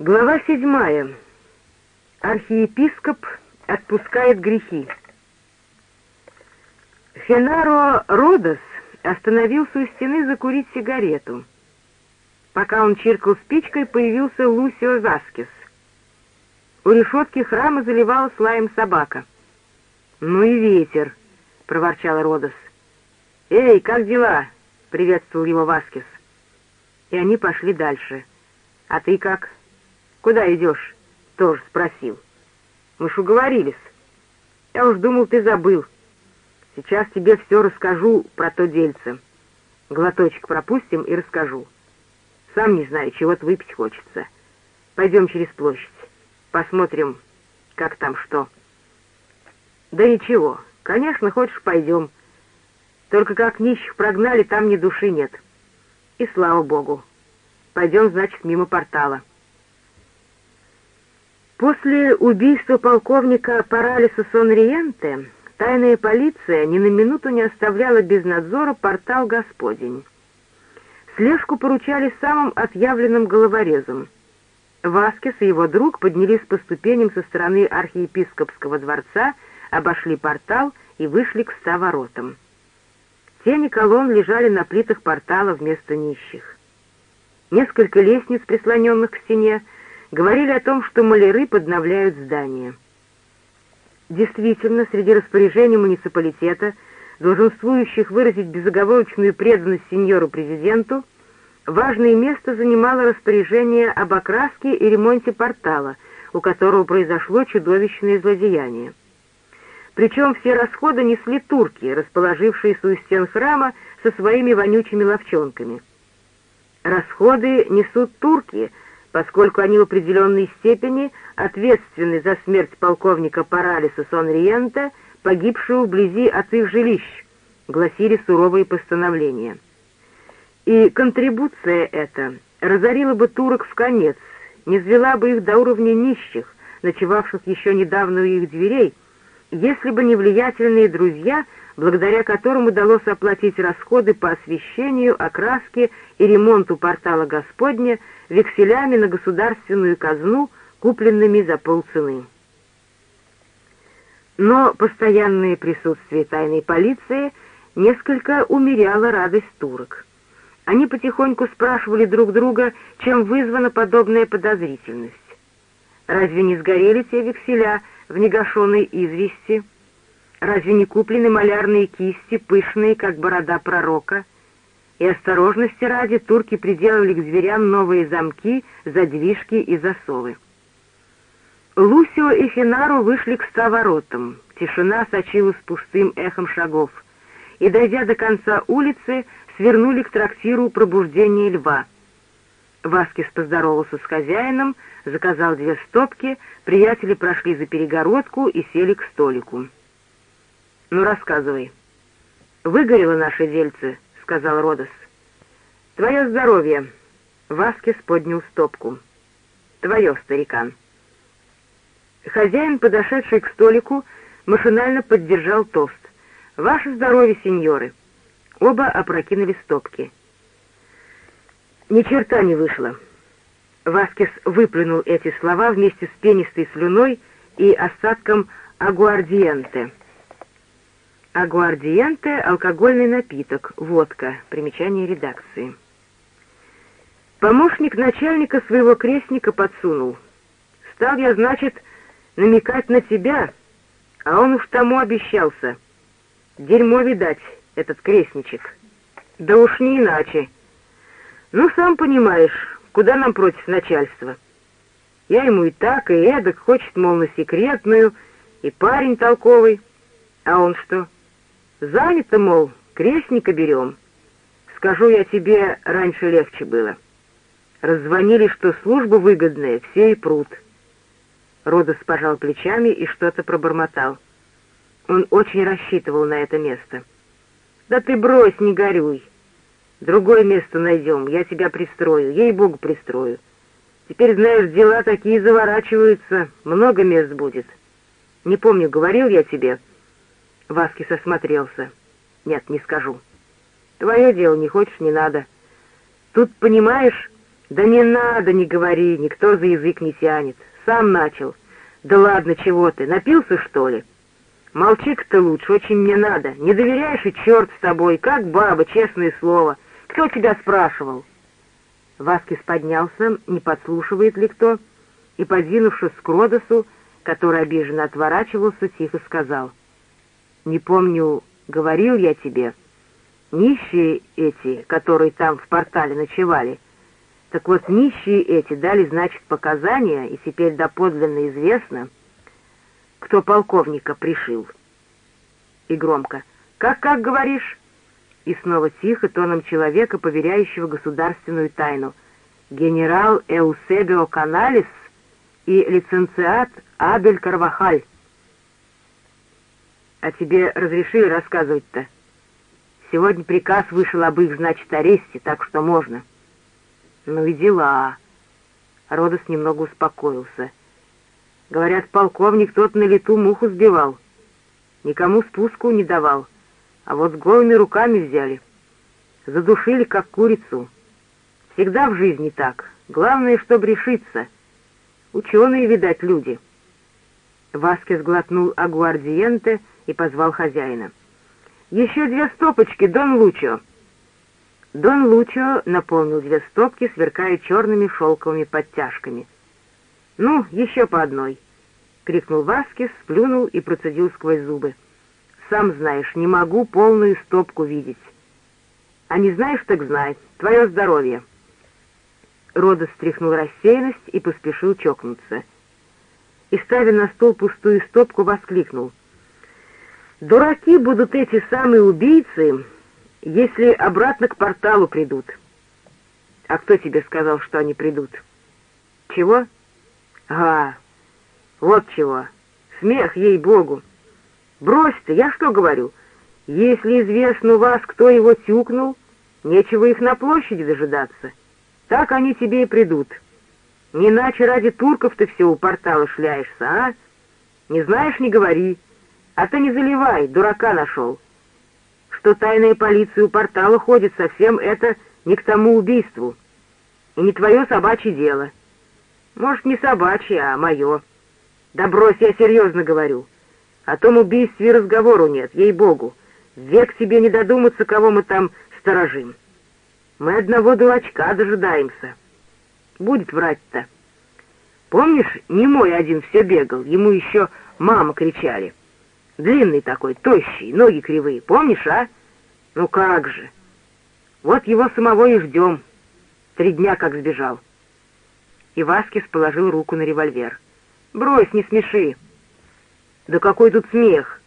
Глава седьмая. Архиепископ отпускает грехи. Фенаро Родос остановился у стены закурить сигарету. Пока он чиркал спичкой, появился Лусио Заскис. У решетки храма заливалась лаем собака. «Ну и ветер!» — проворчал Родос. «Эй, как дела?» — приветствовал его Васкис. И они пошли дальше. «А ты как?» «Куда идешь?» — тоже спросил. «Мы ж уговорились. Я уж думал, ты забыл. Сейчас тебе все расскажу про то дельце. Глоточек пропустим и расскажу. Сам не знаю, чего-то выпить хочется. Пойдем через площадь. Посмотрим, как там что». «Да ничего. Конечно, хочешь, пойдем. Только как нищих прогнали, там ни души нет. И слава богу. Пойдем, значит, мимо портала». После убийства полковника Паралиса Сонриенте тайная полиция ни на минуту не оставляла без надзора портал «Господень». Слежку поручали самым отъявленным головорезом. Васкес и его друг поднялись по ступеням со стороны архиепископского дворца, обошли портал и вышли к ста воротам. Тени колонн лежали на плитах портала вместо нищих. Несколько лестниц, прислоненных к стене, говорили о том, что маляры подновляют здание. Действительно, среди распоряжений муниципалитета, долженствующих выразить безоговорочную преданность сеньору-президенту, важное место занимало распоряжение об окраске и ремонте портала, у которого произошло чудовищное злодеяние. Причем все расходы несли турки, расположившиеся у стен храма со своими вонючими ловчонками. Расходы несут турки — поскольку они в определенной степени ответственны за смерть полковника Паралиса Сонриента, погибшего вблизи от их жилищ, гласили суровые постановления. И контрибуция эта разорила бы турок в конец, не звела бы их до уровня нищих, ночевавших еще недавно у их дверей, если бы не влиятельные друзья, благодаря которым удалось оплатить расходы по освещению, окраске и ремонту портала Господня, векселями на государственную казну, купленными за полцены. Но постоянное присутствие тайной полиции несколько умеряло радость турок. Они потихоньку спрашивали друг друга, чем вызвана подобная подозрительность. Разве не сгорели те векселя в негашенной извести? Разве не куплены малярные кисти, пышные, как борода пророка? И осторожности ради турки приделали к дверям новые замки, задвижки и засовы. Лусио и Финару вышли к ста воротам. Тишина сочилась пустым эхом шагов. И, дойдя до конца улицы, свернули к трактиру пробуждения льва. Васкис поздоровался с хозяином, заказал две стопки, приятели прошли за перегородку и сели к столику. «Ну, рассказывай. Выгорело наше дельце?» — сказал Родос. «Твое здоровье!» — Васкис поднял стопку. «Твое, старикан!» Хозяин, подошедший к столику, машинально поддержал тост. «Ваше здоровье, сеньоры!» Оба опрокинули стопки. «Ни черта не вышло!» Васкис выплюнул эти слова вместе с пенистой слюной и остатком агуардиенте — Агуардиенте — алкогольный напиток, водка. Примечание редакции. Помощник начальника своего крестника подсунул. Стал я, значит, намекать на тебя, а он уж тому обещался. Дерьмо, видать, этот крестничек. Да уж не иначе. Ну, сам понимаешь, куда нам против начальства. Я ему и так, и эдак, хочет, мол, на секретную, и парень толковый. А он что? Занято, мол, крестника берем. Скажу я тебе, раньше легче было. Раззвонили, что служба выгодная, все и прут. Родос пожал плечами и что-то пробормотал. Он очень рассчитывал на это место. «Да ты брось, не горюй. Другое место найдем, я тебя пристрою, ей-богу пристрою. Теперь, знаешь, дела такие заворачиваются, много мест будет. Не помню, говорил я тебе, — Васкис осмотрелся. «Нет, не скажу. Твое дело, не хочешь, не надо. Тут, понимаешь, «Да не надо, не говори, никто за язык не тянет. Сам начал. Да ладно, чего ты, напился, что ли?» «Молчи-ка лучше, очень мне надо. Не доверяешь и черт с тобой, как баба, честное слово. Кто тебя спрашивал?» Васкис поднялся, не подслушивает ли кто, и, подвинувшись к Родосу, который обиженно отворачивался, тихо сказал. «Не помню, говорил я тебе, нищие эти, которые там в портале ночевали, так вот нищие эти дали, значит, показания, и теперь доподлинно известно, кто полковника пришил». И громко. «Как-как говоришь?» И снова тихо, тоном человека, поверяющего государственную тайну. «Генерал Эусебио Каналис и лиценциат Абель Карвахаль». «А тебе разрешили рассказывать-то?» «Сегодня приказ вышел об их, значит, аресте, так что можно». «Ну и дела». Родос немного успокоился. «Говорят, полковник тот на лету муху сбивал. Никому спуску не давал» а вот голыми руками взяли. Задушили, как курицу. Всегда в жизни так. Главное, чтобы решиться. Ученые, видать, люди. Васкес глотнул агуардиенте и позвал хозяина. «Еще две стопочки, Дон Лучо!» Дон Лучо наполнил две стопки, сверкая черными шелковыми подтяжками. «Ну, еще по одной!» — крикнул Васкес, сплюнул и процедил сквозь зубы. Сам знаешь, не могу полную стопку видеть. А не знаешь, так знай. Твое здоровье. Рода стряхнул рассеянность и поспешил чокнуться. И, ставя на стол пустую стопку, воскликнул. «Дураки будут эти самые убийцы, если обратно к порталу придут». «А кто тебе сказал, что они придут?» «Чего?» «А, вот чего. Смех, ей-богу!» Брось ты, я что говорю? Если известно у вас, кто его тюкнул, нечего их на площади дожидаться. Так они тебе и придут. Не иначе ради турков ты все у портала шляешься, а? Не знаешь, не говори. А ты не заливай, дурака нашел. Что тайная полиция у портала ходит, совсем это не к тому убийству. И не твое собачье дело. Может, не собачье, а мое. Да брось, я серьезно говорю. О том убийстве разговору нет, ей-богу. Век себе не додуматься, кого мы там сторожим. Мы одного дурачка дожидаемся. Будет врать-то. Помнишь, не мой один все бегал, ему еще мама кричали. Длинный такой, тощий, ноги кривые, помнишь, а? Ну как же. Вот его самого и ждем. Три дня как сбежал. И Васкис положил руку на револьвер. «Брось, не смеши!» Да какой тут смех!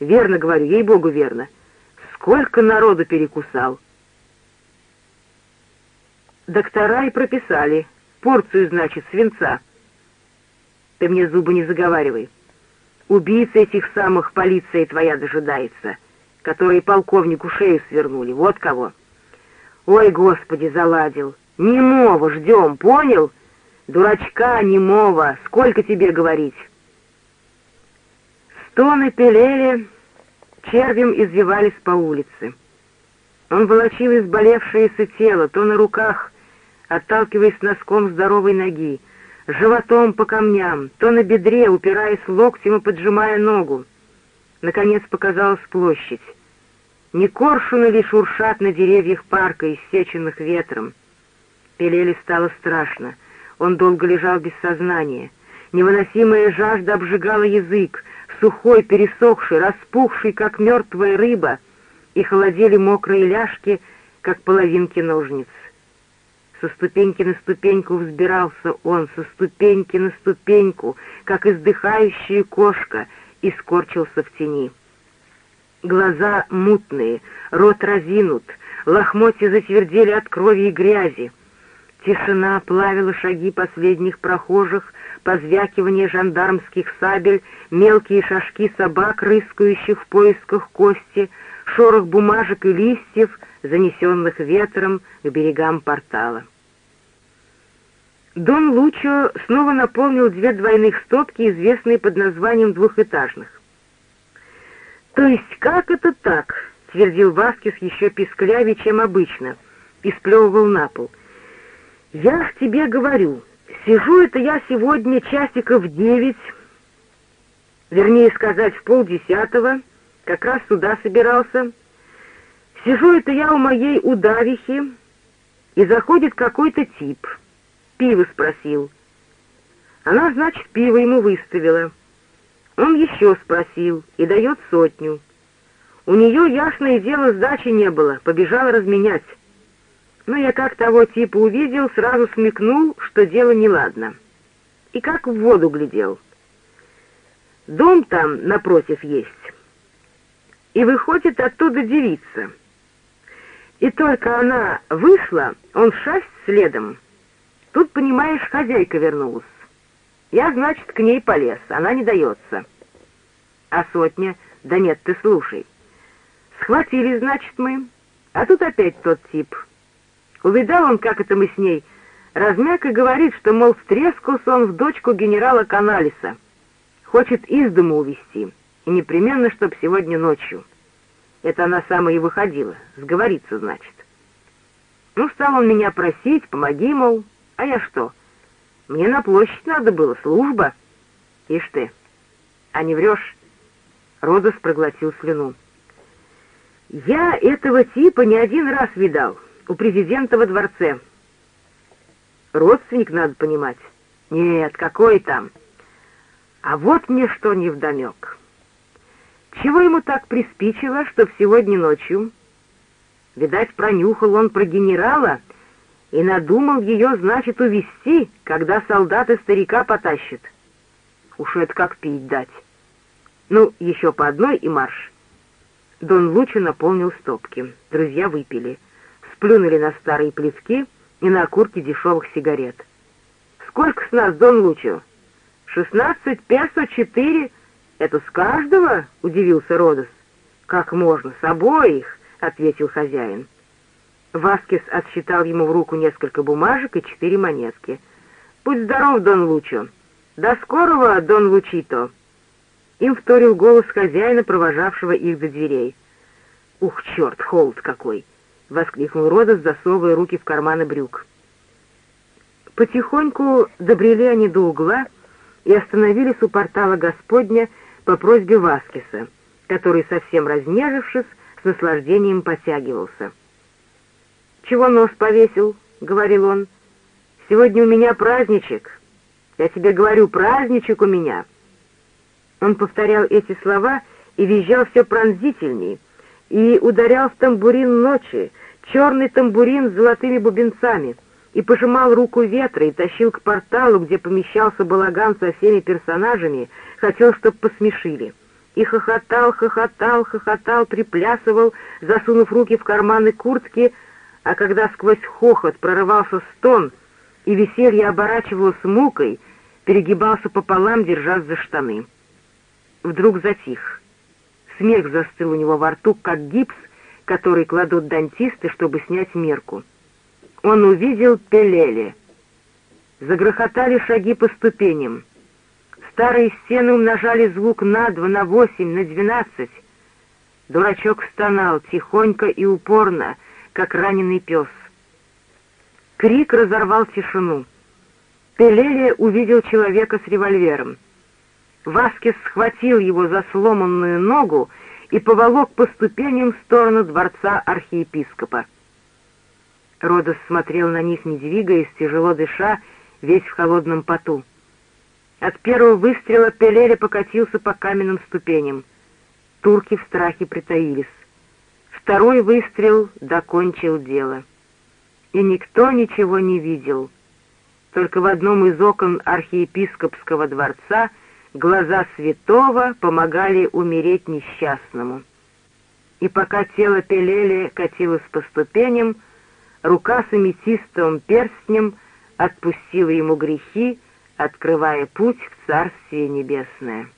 Верно говорю, ей-богу, верно. Сколько народу перекусал! Доктора и прописали. Порцию, значит, свинца. Ты мне зубы не заговаривай. Убийца этих самых полиция твоя дожидается, которые полковнику шею свернули. Вот кого. Ой, Господи, заладил. Немого ждем, понял? Дурачка немого, сколько тебе говорить? Стоны пелели, червем извивались по улице. Он волочил изболевшееся тело, то на руках, отталкиваясь носком здоровой ноги, животом по камням, то на бедре, упираясь локтем и поджимая ногу. Наконец показалась площадь. Не коршуны ли шуршат на деревьях парка, иссеченных ветром? Пелели стало страшно. Он долго лежал без сознания. Невыносимая жажда обжигала язык, сухой, пересохший, распухший, как мертвая рыба, и холодели мокрые ляжки, как половинки ножниц. Со ступеньки на ступеньку взбирался он, со ступеньки на ступеньку, как издыхающая кошка, и скорчился в тени. Глаза мутные, рот разинут, лохмотья затвердели от крови и грязи. Тишина плавила шаги последних прохожих, позвякивание жандармских сабель, мелкие шажки собак, рыскающих в поисках кости, шорох бумажек и листьев, занесенных ветром к берегам портала. Дон Лучо снова наполнил две двойных стопки, известные под названием двухэтажных. «То есть как это так?» — твердил Васкис еще писклявее, чем обычно, и сплевывал на пол — Я ж тебе говорю, сижу это я сегодня часиков девять, вернее сказать, в полдесятого, как раз сюда собирался. Сижу это я у моей удавихи, и заходит какой-то тип. Пиво спросил. Она, значит, пиво ему выставила. Он еще спросил и дает сотню. У нее, ясное дело, сдачи не было, побежала разменять. Но я как того типа увидел, сразу смекнул, что дело неладно. И как в воду глядел. Дом там напротив есть. И выходит оттуда девица. И только она вышла, он шасть следом. Тут, понимаешь, хозяйка вернулась. Я, значит, к ней полез, она не дается. А сотня? Да нет, ты слушай. Схватили, значит, мы. А тут опять тот тип. Увидал он, как это мы с ней. Размяк и говорит, что, мол, втрескался он в дочку генерала Каналиса. Хочет из дома увезти. И непременно, чтоб сегодня ночью. Это она сама и выходила. Сговориться, значит. Ну, стал он меня просить, помоги, мол. А я что? Мне на площадь надо было, служба. Ишь ты, а не врешь? Родос проглотил слюну. Я этого типа не один раз видал, у президента во дворце. Родственник, надо понимать. Нет, какой там. А вот мне что невдомек. Чего ему так приспичило, чтоб сегодня ночью... Видать, пронюхал он про генерала и надумал ее, значит, увести, когда солдаты старика потащат. Уж это как пить дать. Ну, еще по одной и марш. Дон Лучо наполнил стопки. Друзья выпили. Сплюнули на старые плевки и на окурки дешевых сигарет. «Сколько с нас, Дон Лучо?» «Шестнадцать песо четыре. Это с каждого?» — удивился Родос. «Как можно? С обоих?» — ответил хозяин. Васкис отсчитал ему в руку несколько бумажек и четыре монетки. «Будь здоров, Дон Лучо!» «До скорого, Дон Лучито!» Им вторил голос хозяина, провожавшего их до дверей. «Ух, черт, холод какой!» — воскликнул Родос, засовывая руки в карманы брюк. Потихоньку добрели они до угла и остановились у портала Господня по просьбе Васкиса, который, совсем разнежившись, с наслаждением потягивался. «Чего нос повесил?» — говорил он. «Сегодня у меня праздничек. Я тебе говорю, праздничек у меня». Он повторял эти слова и визжал все пронзительней, и ударял в тамбурин ночи, черный тамбурин с золотыми бубенцами, и пожимал руку ветра и тащил к порталу, где помещался балаган со всеми персонажами, хотел, чтоб посмешили. И хохотал, хохотал, хохотал, приплясывал, засунув руки в карманы куртки, а когда сквозь хохот прорывался стон, и веселье оборачивалось мукой, перегибался пополам, держась за штаны вдруг затих. Смех застыл у него во рту, как гипс, который кладут дантисты, чтобы снять мерку. Он увидел Пелеле. Загрохотали шаги по ступеням. Старые стены умножали звук на два, на восемь, на двенадцать. Дурачок стонал тихонько и упорно, как раненый пес. Крик разорвал тишину. Пелеле увидел человека с револьвером. Васкис схватил его за сломанную ногу и поволок по ступеням в сторону дворца архиепископа. Родос смотрел на них, не двигаясь, тяжело дыша, весь в холодном поту. От первого выстрела Пелере покатился по каменным ступеням. Турки в страхе притаились. Второй выстрел докончил дело. И никто ничего не видел. Только в одном из окон архиепископского дворца — глаза святого помогали умереть несчастному. И пока тело Пелели катилось по ступеням, рука с аметистовым перстнем отпустила ему грехи, открывая путь в Царствие Небесное.